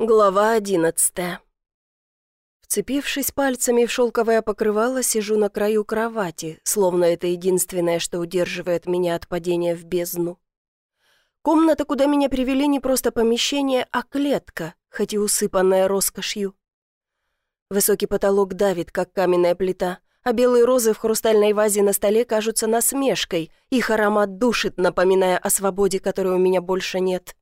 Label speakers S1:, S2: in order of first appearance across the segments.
S1: Глава одиннадцатая. Вцепившись пальцами в шелковое покрывало, сижу на краю кровати, словно это единственное, что удерживает меня от падения в бездну. Комната, куда меня привели, не просто помещение, а клетка, хоть и усыпанная роскошью. Высокий потолок давит, как каменная плита, а белые розы в хрустальной вазе на столе кажутся насмешкой, их аромат душит, напоминая о свободе, которой у меня больше нет.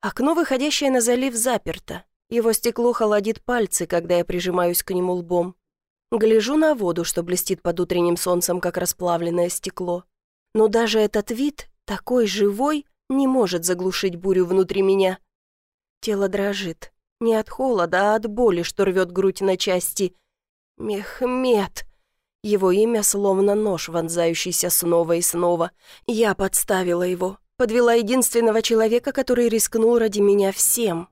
S1: Окно, выходящее на залив, заперто. Его стекло холодит пальцы, когда я прижимаюсь к нему лбом. Гляжу на воду, что блестит под утренним солнцем, как расплавленное стекло. Но даже этот вид, такой живой, не может заглушить бурю внутри меня. Тело дрожит. Не от холода, а от боли, что рвет грудь на части. Мехмед. Его имя словно нож, вонзающийся снова и снова. Я подставила его, Подвела единственного человека, который рискнул ради меня всем.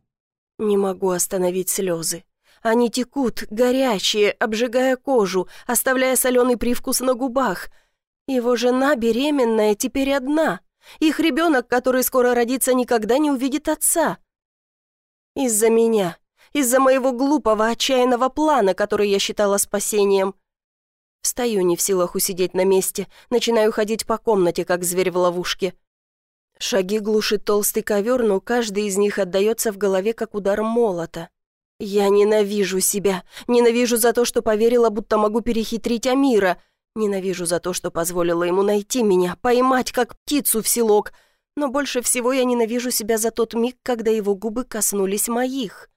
S1: Не могу остановить слезы. Они текут, горячие, обжигая кожу, оставляя соленый привкус на губах. Его жена беременная теперь одна. Их ребенок, который скоро родится, никогда не увидит отца. Из-за меня, из-за моего глупого, отчаянного плана, который я считала спасением. Встаю не в силах усидеть на месте, начинаю ходить по комнате, как зверь в ловушке. Шаги глушит толстый ковер, но каждый из них отдается в голове, как удар молота. Я ненавижу себя. Ненавижу за то, что поверила, будто могу перехитрить Амира. Ненавижу за то, что позволила ему найти меня, поймать, как птицу в селок. Но больше всего я ненавижу себя за тот миг, когда его губы коснулись моих.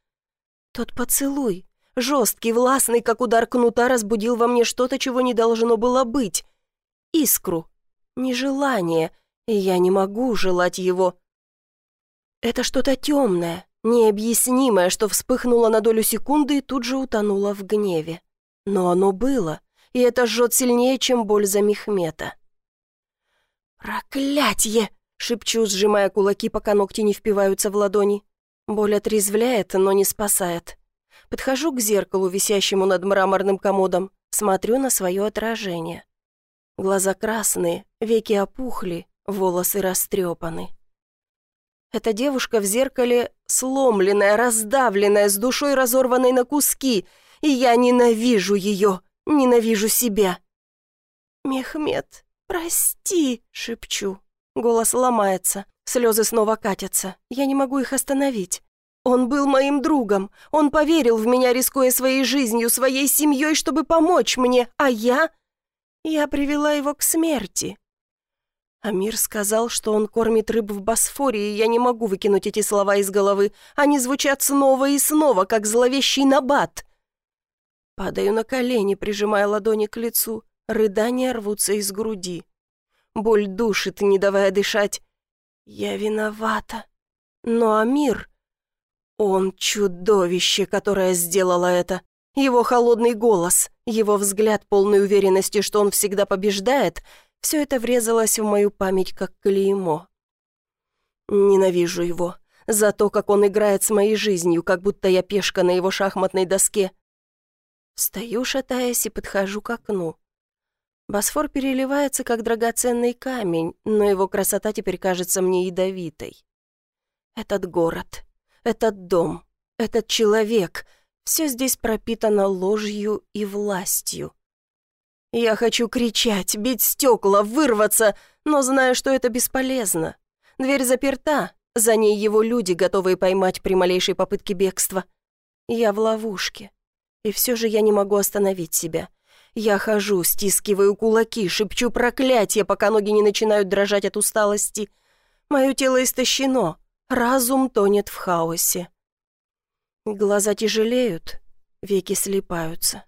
S1: Тот поцелуй, жесткий, властный, как удар кнута, разбудил во мне что-то, чего не должно было быть. Искру, нежелание — и я не могу желать его. Это что-то темное, необъяснимое, что вспыхнуло на долю секунды и тут же утонуло в гневе. Но оно было, и это жжет сильнее, чем боль за Мехмета. «Проклятье!» — шепчу, сжимая кулаки, пока ногти не впиваются в ладони. Боль отрезвляет, но не спасает. Подхожу к зеркалу, висящему над мраморным комодом, смотрю на свое отражение. Глаза красные, веки опухли, волосы растрепаны. Эта девушка в зеркале сломленная, раздавленная, с душой разорванной на куски, и я ненавижу ее, ненавижу себя. «Мехмед, прости», — шепчу. Голос ломается, слезы снова катятся, я не могу их остановить. Он был моим другом, он поверил в меня, рискуя своей жизнью, своей семьей, чтобы помочь мне, а я... Я привела его к смерти, Амир сказал, что он кормит рыб в Босфоре, и я не могу выкинуть эти слова из головы. Они звучат снова и снова, как зловещий набат. Падаю на колени, прижимая ладони к лицу. Рыдания рвутся из груди. Боль душит, не давая дышать. Я виновата. Но Амир... Он чудовище, которое сделало это. Его холодный голос, его взгляд полной уверенности, что он всегда побеждает — все это врезалось в мою память как клеймо. Ненавижу его за то, как он играет с моей жизнью, как будто я пешка на его шахматной доске. Стою, шатаясь, и подхожу к окну. Босфор переливается, как драгоценный камень, но его красота теперь кажется мне ядовитой. Этот город, этот дом, этот человек — все здесь пропитано ложью и властью. Я хочу кричать, бить стекла, вырваться, но знаю, что это бесполезно. Дверь заперта, за ней его люди, готовые поймать при малейшей попытке бегства. Я в ловушке. И все же я не могу остановить себя. Я хожу, стискиваю кулаки, шепчу проклятие, пока ноги не начинают дрожать от усталости. Мое тело истощено, разум тонет в хаосе. Глаза тяжелеют, веки слипаются.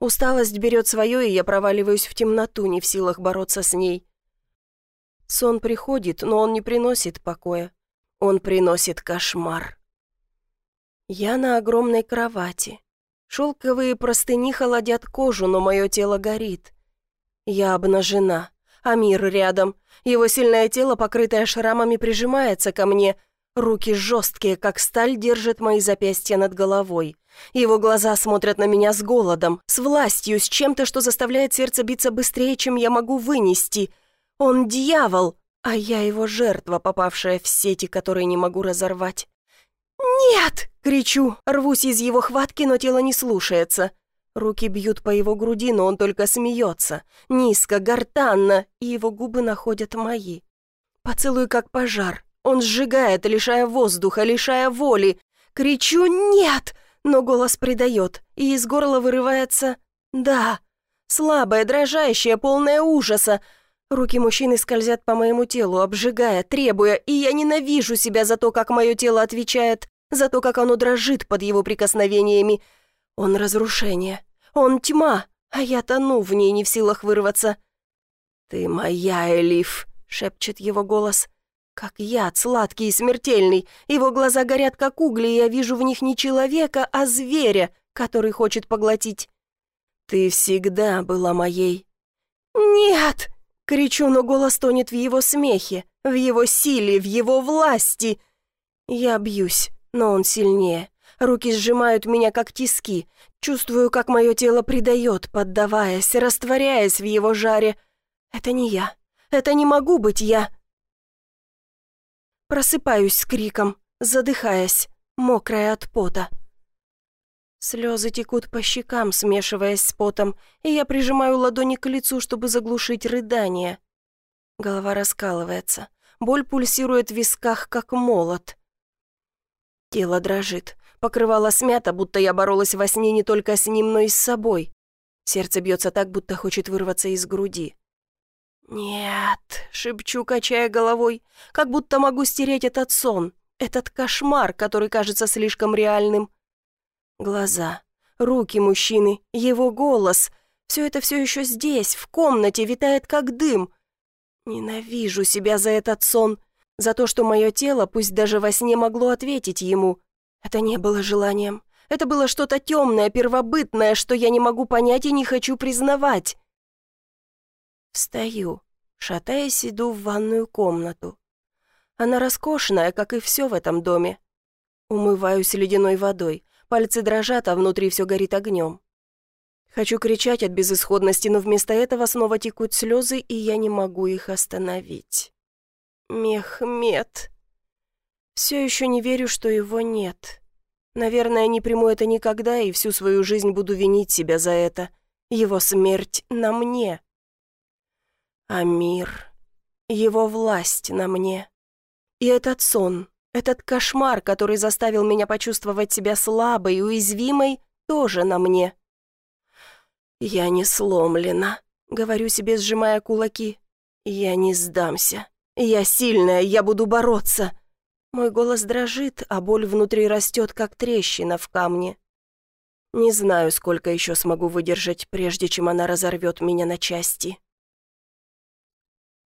S1: Усталость берет свое, и я проваливаюсь в темноту, не в силах бороться с ней. Сон приходит, но он не приносит покоя. Он приносит кошмар. Я на огромной кровати. Шелковые простыни холодят кожу, но мое тело горит. Я обнажена, а мир рядом. Его сильное тело, покрытое шрамами, прижимается ко мне. Руки жесткие, как сталь, держат мои запястья над головой. Его глаза смотрят на меня с голодом, с властью, с чем-то, что заставляет сердце биться быстрее, чем я могу вынести. Он дьявол, а я его жертва, попавшая в сети, которые не могу разорвать. «Нет!» — кричу, рвусь из его хватки, но тело не слушается. Руки бьют по его груди, но он только смеется. Низко, гортанно, и его губы находят мои. Поцелуй как пожар. Он сжигает, лишая воздуха, лишая воли. Кричу «нет!», но голос предает, и из горла вырывается «да». Слабая, дрожащая, полная ужаса. Руки мужчины скользят по моему телу, обжигая, требуя, и я ненавижу себя за то, как мое тело отвечает, за то, как оно дрожит под его прикосновениями. Он разрушение, он тьма, а я тону в ней, не в силах вырваться. «Ты моя, Элиф», — шепчет его голос. Как яд, сладкий и смертельный. Его глаза горят, как угли, и я вижу в них не человека, а зверя, который хочет поглотить. «Ты всегда была моей». «Нет!» — кричу, но голос тонет в его смехе, в его силе, в его власти. Я бьюсь, но он сильнее. Руки сжимают меня, как тиски. Чувствую, как мое тело предает, поддаваясь, растворяясь в его жаре. Это не я. Это не могу быть я. Просыпаюсь с криком, задыхаясь, мокрая от пота. Слезы текут по щекам, смешиваясь с потом, и я прижимаю ладони к лицу, чтобы заглушить рыдание. Голова раскалывается, боль пульсирует в висках, как молот. Тело дрожит, покрывало смято, будто я боролась во сне не только с ним, но и с собой. Сердце бьется так, будто хочет вырваться из груди. «Нет», — шепчу, качая головой, как будто могу стереть этот сон, этот кошмар, который кажется слишком реальным. Глаза, руки мужчины, его голос — все это все еще здесь, в комнате, витает как дым. Ненавижу себя за этот сон, за то, что мое тело, пусть даже во сне, могло ответить ему. Это не было желанием. Это было что-то темное, первобытное, что я не могу понять и не хочу признавать. Встаю, шатаясь, иду в ванную комнату. Она роскошная, как и все в этом доме. Умываюсь ледяной водой, Пальцы дрожат, а внутри все горит огнем. Хочу кричать от безысходности, но вместо этого снова текут слезы, и я не могу их остановить. Мехмед. Все еще не верю, что его нет. Наверное, не приму это никогда, и всю свою жизнь буду винить себя за это. Его смерть на мне. А мир, его власть на мне. И этот сон, этот кошмар, который заставил меня почувствовать себя слабой и уязвимой, тоже на мне. «Я не сломлена», — говорю себе, сжимая кулаки. «Я не сдамся. Я сильная, я буду бороться». Мой голос дрожит, а боль внутри растет, как трещина в камне. Не знаю, сколько еще смогу выдержать, прежде чем она разорвет меня на части.